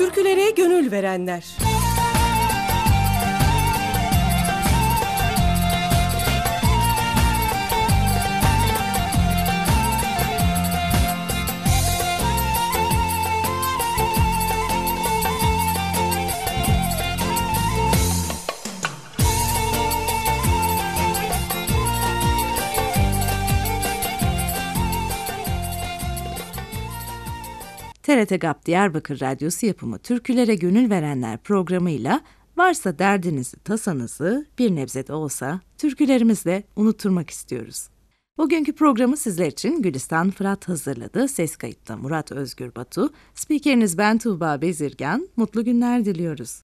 Türkülere gönül verenler. TRT GAP Diyarbakır Radyosu yapımı Türkülere Gönül Verenler programıyla varsa derdinizi, tasanızı bir nebze de olsa türkülerimizle unutturmak istiyoruz. Bugünkü programı sizler için Gülistan Fırat hazırladı. Ses kayıtta Murat Özgür Batu. Spikeriniz ben Tuğba Bezirgan. Mutlu günler diliyoruz.